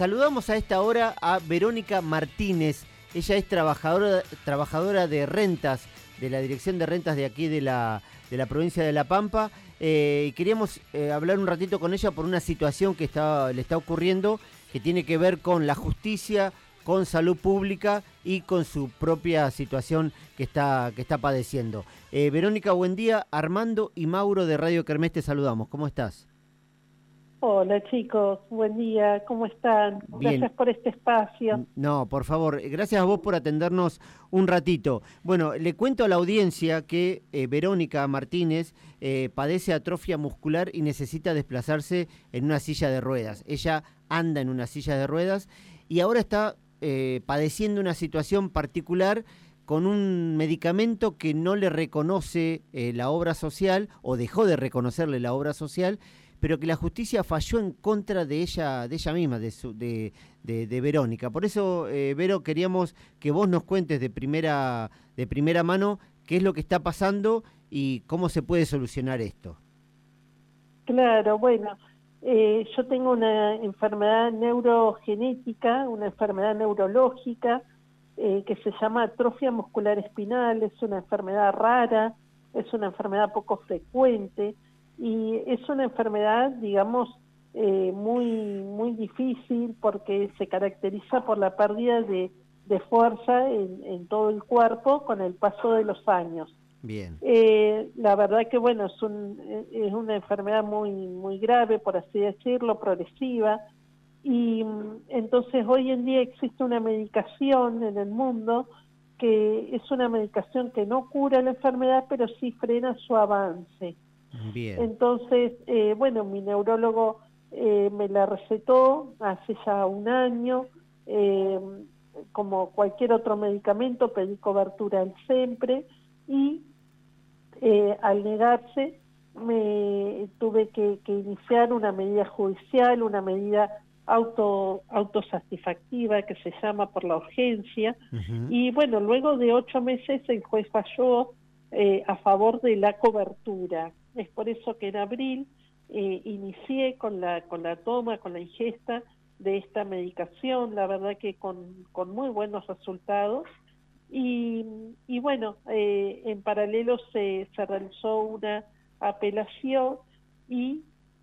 saludamos a esta hora a Verónica Martínez. Ella es trabajadora, trabajadora de rentas, de la Dirección de Rentas de aquí de la, de la provincia de La Pampa. Eh, y queríamos eh, hablar un ratito con ella por una situación que está, le está ocurriendo que tiene que ver con la justicia, con salud pública y con su propia situación que está, que está padeciendo. Eh, Verónica, buen día. Armando y Mauro de Radio Kermés te saludamos. ¿Cómo estás? Hola chicos, buen día, ¿cómo están? Gracias por este espacio. No, por favor, gracias a vos por atendernos un ratito. Bueno, le cuento a la audiencia que eh, Verónica Martínez eh, padece atrofia muscular y necesita desplazarse en una silla de ruedas. Ella anda en una silla de ruedas y ahora está eh, padeciendo una situación particular con un medicamento que no le reconoce la obra social o dejó de reconocerle la obra social pero que la justicia falló en contra de ella, de ella misma, de, su, de, de, Verónica. Por eso, eh, Vero, queríamos que vos nos cuentes de primera, de primera mano qué es lo que está pasando y cómo se puede solucionar esto. Claro, bueno, eh, yo tengo una enfermedad neurogenética, una enfermedad neurológica eh, que se llama atrofia muscular espinal, es una enfermedad rara, es una enfermedad poco frecuente, y es una enfermedad, digamos, eh, muy, muy difícil porque se caracteriza por la pérdida de, fuerza en, todo el cuerpo con el paso de los años. Bien. Eh, la verdad que, bueno, es, un, es una enfermedad muy, muy grave, por así decirlo, progresiva, y mm, entonces hoy en día existe una medicación en el mundo que es una medicación que no cura la enfermedad, pero sí frena su avance. Entonces, eh, bueno, mi neurólogo eh, me la recetó hace ya un año, eh, como cualquier otro medicamento, pedí cobertura al siempre y al negarse me tuve que, iniciar una medida judicial, una medida auto autosatisfactiva que se llama por la urgencia. Y bueno, luego de ocho meses el juez falló a favor de la cobertura es por eso que en abril eh, inicié con la, con la toma, con la ingesta de esta medicación, la verdad que con, con muy buenos resultados. Y, y bueno, eh, en paralelo se, se realizó una apelación y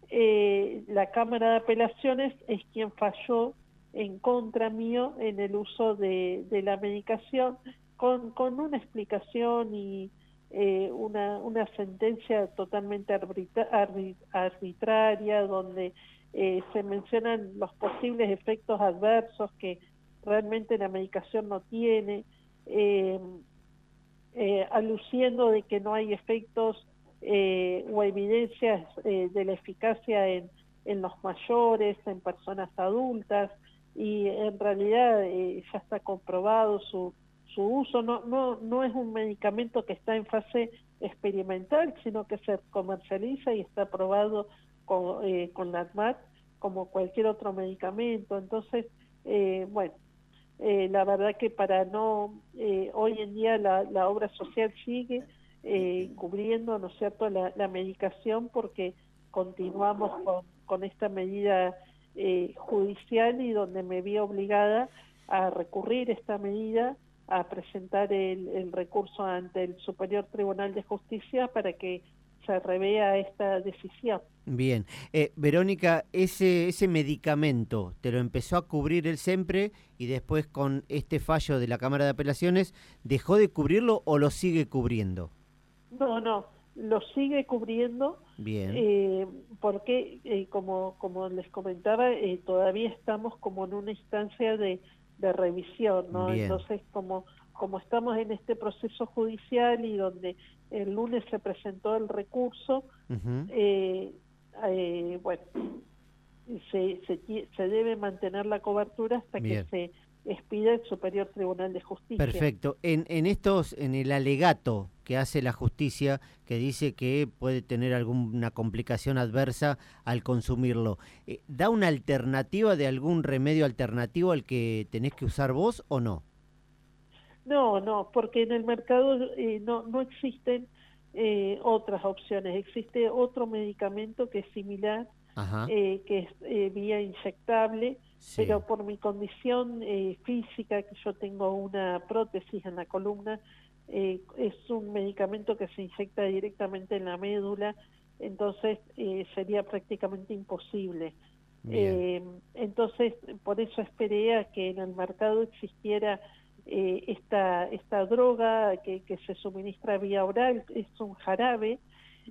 eh, la Cámara de Apelaciones es quien falló en contra mío en el uso de, de la medicación con, con una explicación y, eh, una, una sentencia totalmente arbitraria donde eh, se mencionan los posibles efectos adversos que realmente la medicación no tiene, eh, aluciendo de que no hay efectos o evidencias de la eficacia en, en los mayores, en personas adultas, y en realidad ya está comprobado su su uso no, no, no es un medicamento que está en fase experimental, sino que se comercializa y está aprobado con, eh, con la ADMAT como cualquier otro medicamento. Entonces, eh, bueno, eh, la verdad que para no, eh, hoy en día la, la obra social sigue cubriendo, ¿no es cierto?, la, la medicación porque continuamos con, con esta medida judicial y donde me vi obligada a recurrir esta medida a presentar el, recurso ante el Superior Tribunal de Justicia para que se revea esta decisión. Bien, eh, Verónica, ese, ese medicamento te lo empezó a cubrir el SEMPRE y después con este fallo de la Cámara de Apelaciones, ¿dejó de cubrirlo o lo sigue cubriendo? No, no, lo sigue cubriendo. Bien. Eh, porque, eh, como, como les comentaba, eh, todavía estamos como en una instancia de de revisión, ¿no? Entonces, como, como estamos en este proceso judicial y donde el lunes se presentó el recurso, eh, eh, bueno, se, se, se, debe mantener la cobertura hasta que se expida el Superior Tribunal de Justicia. Perfecto. En, en estos, en el alegato que hace la justicia, que dice que puede tener alguna complicación adversa al consumirlo, eh, ¿da una alternativa de algún remedio alternativo al que tenés que usar vos o no? No, no, porque en el mercado eh, no, no existen eh, otras opciones. Existe otro medicamento que es similar que es vía inyectable, pero por mi condición física, que yo tengo una prótesis en la columna, es un medicamento que se inyecta directamente en la médula, entonces sería prácticamente imposible. Eh, entonces, por eso esperé a que en el mercado existiera eh, esta, esta droga que, que, se suministra vía oral, es un jarabe,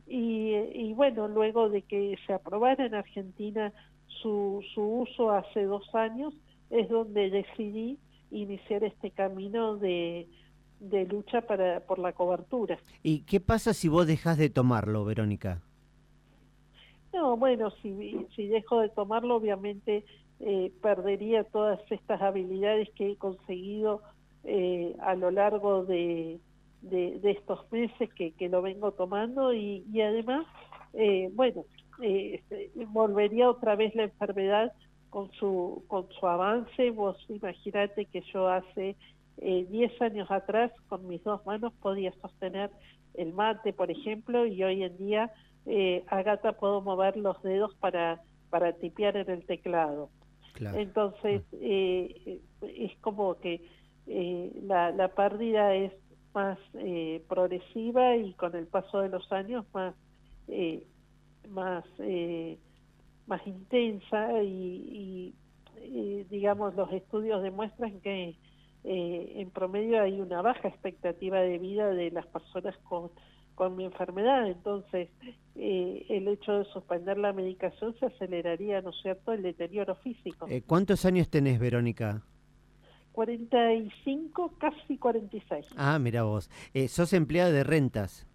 y, y, bueno, luego de que se aprobara en Argentina su, su uso hace dos años, es donde decidí iniciar este camino de, de lucha para, por la cobertura. ¿Y qué pasa si vos dejas de tomarlo, Verónica? No, bueno, si, si dejo de tomarlo, obviamente eh, perdería todas estas habilidades que he conseguido eh, a lo largo de, de, estos meses que, que, lo vengo tomando y, y además, eh, bueno, este, volvería otra vez la enfermedad con su, con su avance. Vos imaginate que yo hace 10 años atrás con mis dos manos podía sostener el mate, por ejemplo, y hoy en día eh, Agata puedo mover los dedos para, para tipear en el teclado. Entonces, ah. eh, es como que eh, la, la pérdida es más eh, progresiva y con el paso de los años más, eh, más, más intensa y, y digamos, los estudios demuestran que en promedio hay una baja expectativa de vida de las personas con con mi enfermedad. Entonces, eh, el hecho de suspender la medicación se aceleraría, ¿no es cierto?, el deterioro físico. Eh, ¿Cuántos años tenés, Verónica? 45, casi 46. Ah, mira vos. Eh, ¿Sos empleada de rentas?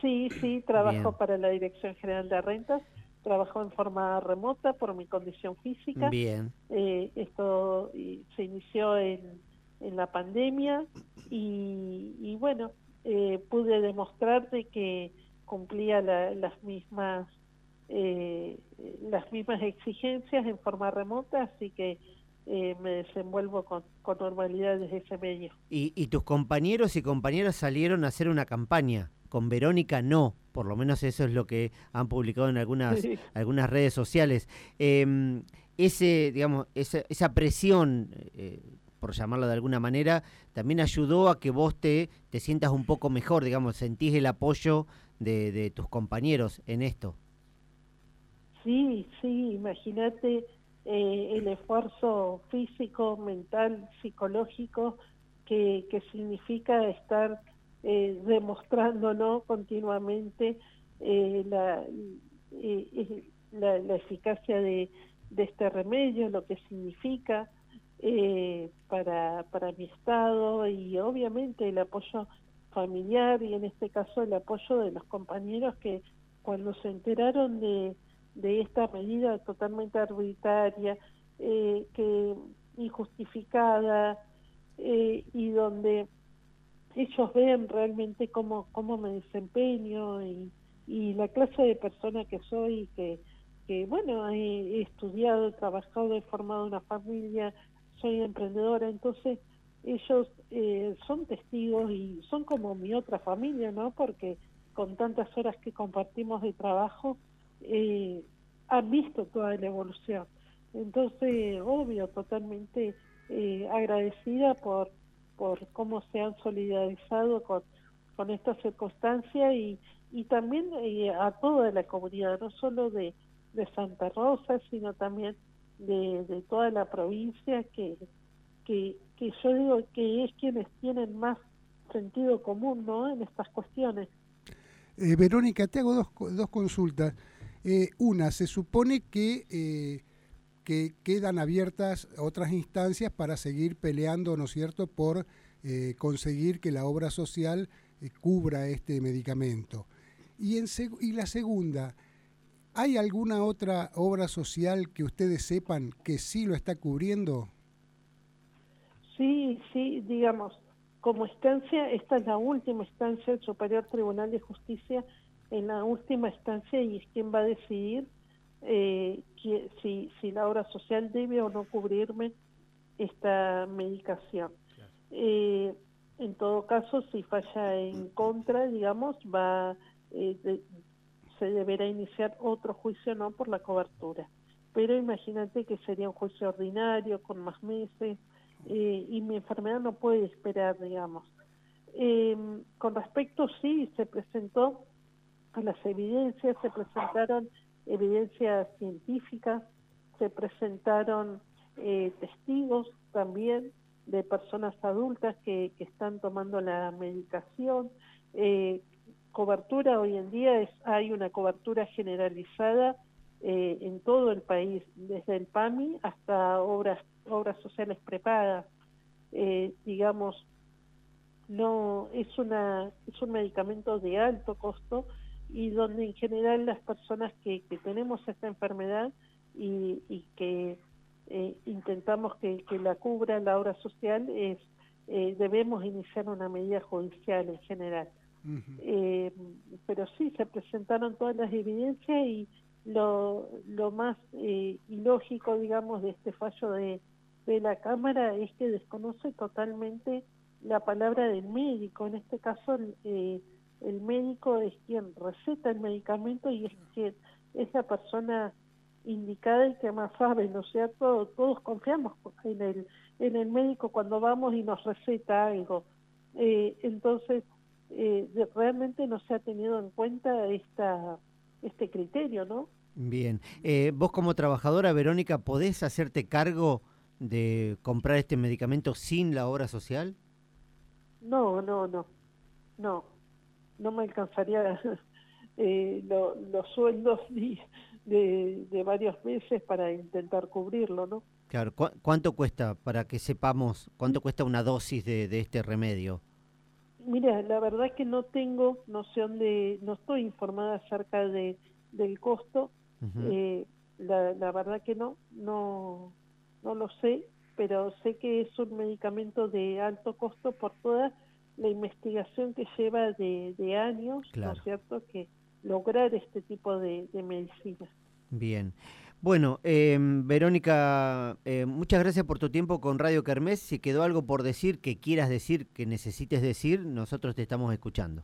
Sí, sí, trabajo para la Dirección General de Rentas. Trabajo en forma remota por mi condición física. Bien. esto se inició en, en la pandemia y, y bueno, eh, pude demostrarte que cumplía las mismas eh, las mismas exigencias en forma remota, así que eh, me desenvuelvo con, normalidad desde ese medio. ¿Y, ¿Y, tus compañeros y compañeras salieron a hacer una campaña? Con Verónica no, por lo menos eso es lo que han publicado en algunas, algunas redes sociales. Em, ese, digamos, esa, esa presión eh, por llamarlo de alguna manera, también ayudó a que vos te, te sientas un poco mejor, digamos, sentís el apoyo de, tus compañeros en esto. Sí, sí, imagínate eh, el esfuerzo físico, mental, psicológico que, que significa estar eh, demostrándonos continuamente eh, la, eh, la, la, eficacia de, de este remedio, lo que significa eh, para, para mi estado y obviamente el apoyo familiar y en este caso el apoyo de los compañeros que cuando se enteraron de, de esta medida totalmente arbitraria, eh, que injustificada eh, y donde ellos ven realmente cómo, cómo me desempeño y, y la clase de persona que soy, que, que bueno, he, estudiado, he trabajado, he formado una familia, soy emprendedora, entonces ellos eh, son testigos y son como mi otra familia, ¿no? Porque con tantas horas que compartimos de trabajo, eh, han visto toda la evolución. Entonces, obvio, totalmente eh, agradecida por, por cómo se han solidarizado con, con esta circunstancia y, y también eh, a toda la comunidad, no solo de, de Santa Rosa, sino también de, de toda la provincia que, que, que yo digo que es quienes tienen más sentido común ¿no? en estas cuestiones. Eh, Verónica, te hago dos, dos consultas. Eh, una, se supone que, eh, que quedan abiertas otras instancias para seguir peleando, ¿no es cierto?, por eh, conseguir que la obra social cubra este medicamento. Y, y la segunda, ¿Hay alguna otra obra social que ustedes sepan que sí lo está cubriendo? Sí, sí, digamos, como instancia, esta es la última instancia del Superior Tribunal de Justicia, en la última instancia y es quien va a decidir eh, si, si la obra social debe o no cubrirme esta medicación. Eh, en todo caso, si falla en contra, digamos, va eh, se deberá iniciar otro juicio no por la cobertura. Pero imagínate que sería un juicio ordinario con más meses eh, y mi enfermedad no puede esperar, digamos. Eh, con respecto, sí, se presentó a las evidencias, se presentaron evidencias científicas, se presentaron eh, testigos también de personas adultas que, que están tomando la medicación. Eh, cobertura hoy en día es hay una cobertura generalizada eh, en todo el país, desde el PAMI hasta obras obras sociales prepagas. Eh, digamos, no es una es un medicamento de alto costo y donde en general las personas que, que tenemos esta enfermedad y, y que eh, intentamos que, que, la cubra la obra social es eh, debemos iniciar una medida judicial en general. eh, pero sí, se presentaron todas las evidencias y lo, lo más eh, ilógico, digamos, de este fallo de, de la Cámara es que desconoce totalmente la palabra del médico. En este caso, eh, el médico es quien receta el medicamento y es quien es la persona indicada y que más sabe, ¿no es cierto? Todos confiamos en el, en el médico cuando vamos y nos receta algo. Eh, entonces, eh, realmente no se ha tenido en cuenta esta, este criterio, ¿no? Bien. Eh, vos como trabajadora, Verónica, ¿podés hacerte cargo de comprar este medicamento sin la obra social? No, no, no. No. No me alcanzaría eh, lo, los sueldos ni de, de varios meses para intentar cubrirlo, ¿no? Claro. ¿Cu ¿Cuánto cuesta, para que sepamos, cuánto cuesta una dosis de, de este remedio? Mira, la verdad es que no tengo noción de, no estoy informada acerca de del costo. Uh -huh. eh, la, la, verdad que no, no, no lo sé, pero sé que es un medicamento de alto costo por toda la investigación que lleva de, de años, claro. ¿no es cierto?, que lograr este tipo de, de medicina. Bien. Bueno, eh, Verónica, eh, muchas gracias por tu tiempo con Radio Kermés. Si quedó algo por decir, que quieras decir, que necesites decir, nosotros te estamos escuchando.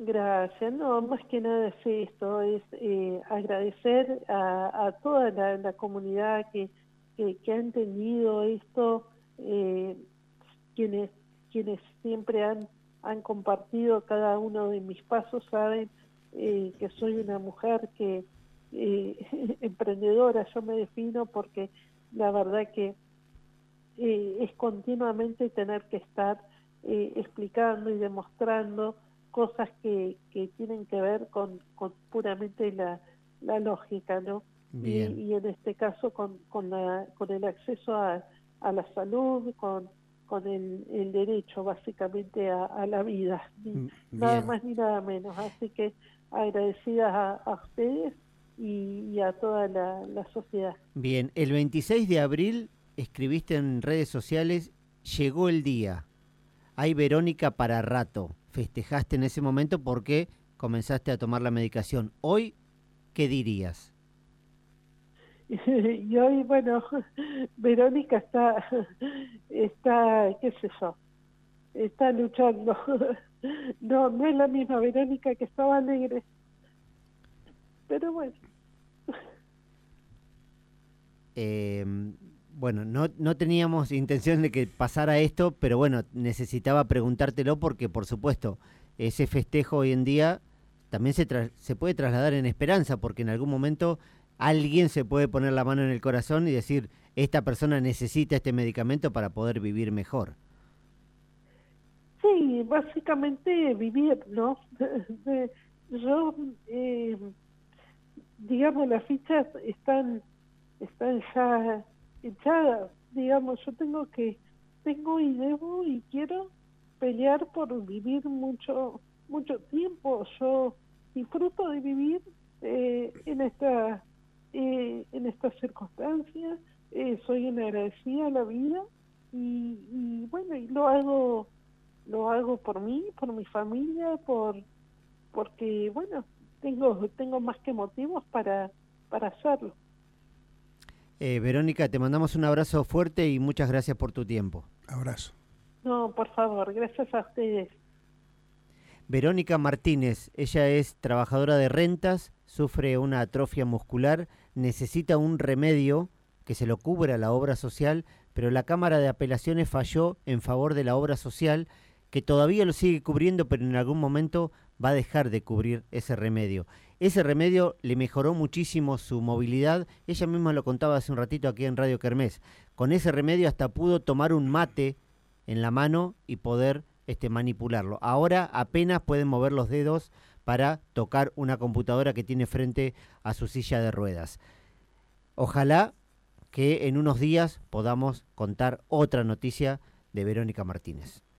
Gracias. No, más que nada es esto, es eh, agradecer a, a toda la, la comunidad que, que, que, ha entendido esto, eh, quienes, quienes siempre han, han compartido cada uno de mis pasos, saben eh, que soy una mujer que eh, emprendedora, yo me defino porque la verdad que eh, es continuamente tener que estar explicando y demostrando cosas que, que tienen que ver con, con puramente la, la lógica, ¿no? Y, y, en este caso con, con, la, con el acceso a, a la salud, con, con el, el derecho básicamente a, a la vida, ni, mm, nada más ni nada menos. Así que agradecidas a, a ustedes y, y, a toda la, la sociedad. Bien, el 26 de abril escribiste en redes sociales, llegó el día, hay Verónica para rato festejaste en ese momento porque comenzaste a tomar la medicación. Hoy, ¿qué dirías? y hoy, bueno, Verónica está, está, qué sé yo, está luchando. No, no es la misma Verónica que estaba alegre. Pero bueno. Eh, bueno, no, no teníamos intención de que pasara esto, pero bueno, necesitaba preguntártelo porque, por supuesto, ese festejo hoy en día también se, se puede trasladar en esperanza, porque en algún momento alguien se puede poner la mano en el corazón y decir, esta persona necesita este medicamento para poder vivir mejor. Sí, básicamente vivir, ¿no? Yo, eh, digamos, las fichas están, están ya ya, digamos, yo tengo que, tengo y debo y quiero pelear por vivir mucho, mucho tiempo. Yo disfruto de vivir eh, en esta, eh, en estas circunstancias. Eh, soy una agradecida a la vida y, y bueno, y lo hago, lo hago por mí, por mi familia, por, porque bueno, tengo, tengo más que motivos para, para hacerlo. Eh, Verónica, te mandamos un abrazo fuerte y muchas gracias por tu tiempo. Abrazo. No, por favor, gracias a ustedes. Verónica Martínez, ella es trabajadora de rentas, sufre una atrofia muscular, necesita un remedio que se lo cubra la obra social, pero la Cámara de Apelaciones falló en favor de la obra social, que todavía lo sigue cubriendo, pero en algún momento va a dejar de cubrir ese remedio. Ese remedio le mejoró muchísimo su movilidad, ella misma lo contaba hace un ratito aquí en Radio Kermés. Con ese remedio hasta pudo tomar un mate en la mano y poder este, manipularlo. Ahora apenas pueden mover los dedos para tocar una computadora que tiene frente a su silla de ruedas. Ojalá que en unos días podamos contar otra noticia de Verónica Martínez.